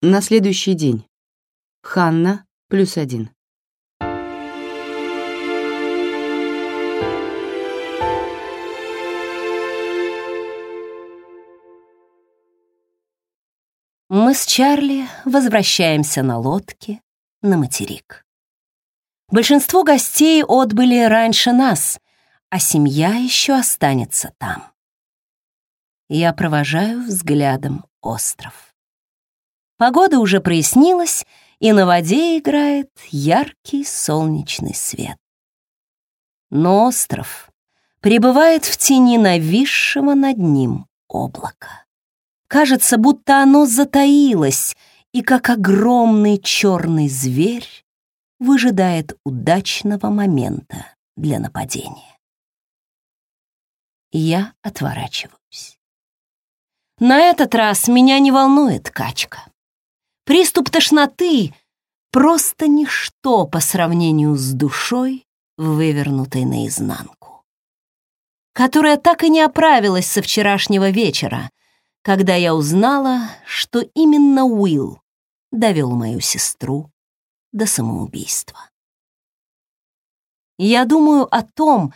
На следующий день. Ханна плюс один. Мы с Чарли возвращаемся на лодке на материк. Большинство гостей отбыли раньше нас, а семья еще останется там. Я провожаю взглядом остров. Погода уже прояснилась, и на воде играет яркий солнечный свет. Но остров пребывает в тени нависшего над ним облака. Кажется, будто оно затаилось и, как огромный черный зверь, выжидает удачного момента для нападения. Я отворачиваюсь. На этот раз меня не волнует качка. Приступ тошноты — просто ничто по сравнению с душой, вывернутой наизнанку, которая так и не оправилась со вчерашнего вечера, когда я узнала, что именно Уилл довел мою сестру до самоубийства. Я думаю о том,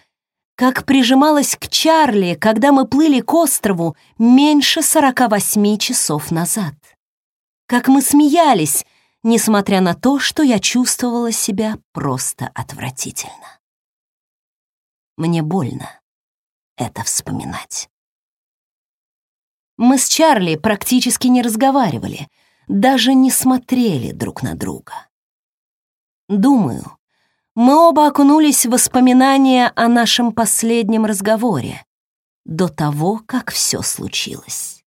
как прижималась к Чарли, когда мы плыли к острову меньше 48 часов назад. Как мы смеялись, несмотря на то, что я чувствовала себя просто отвратительно. Мне больно это вспоминать. Мы с Чарли практически не разговаривали, даже не смотрели друг на друга. Думаю, мы оба окунулись в воспоминания о нашем последнем разговоре до того, как все случилось.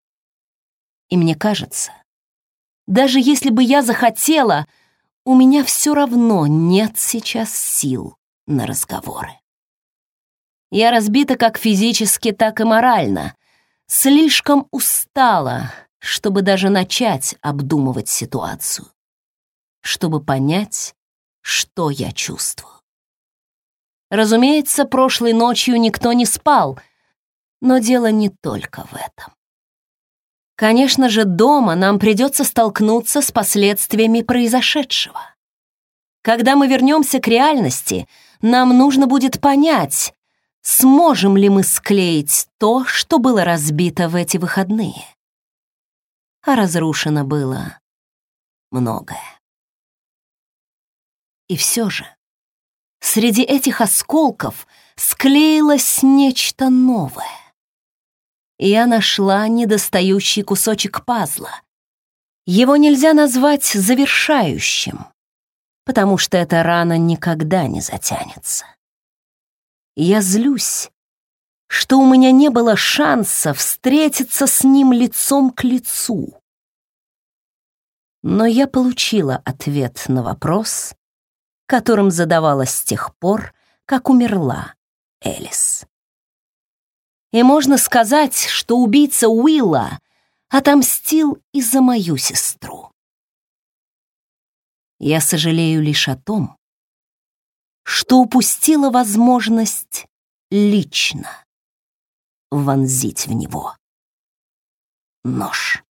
И мне кажется, даже если бы я захотела, у меня все равно нет сейчас сил на разговоры. Я разбита как физически, так и морально, слишком устала, чтобы даже начать обдумывать ситуацию, чтобы понять, что я чувствую. Разумеется, прошлой ночью никто не спал, но дело не только в этом. Конечно же, дома нам придется столкнуться с последствиями произошедшего. Когда мы вернемся к реальности, нам нужно будет понять, сможем ли мы склеить то, что было разбито в эти выходные. А разрушено было многое. И все же, среди этих осколков склеилось нечто новое. Я нашла недостающий кусочек пазла. Его нельзя назвать завершающим, потому что эта рана никогда не затянется. Я злюсь, что у меня не было шанса встретиться с ним лицом к лицу. Но я получила ответ на вопрос, которым задавалась с тех пор, как умерла Элис. И можно сказать, что убийца Уилла отомстил и за мою сестру. Я сожалею лишь о том, что упустила возможность лично вонзить в него нож.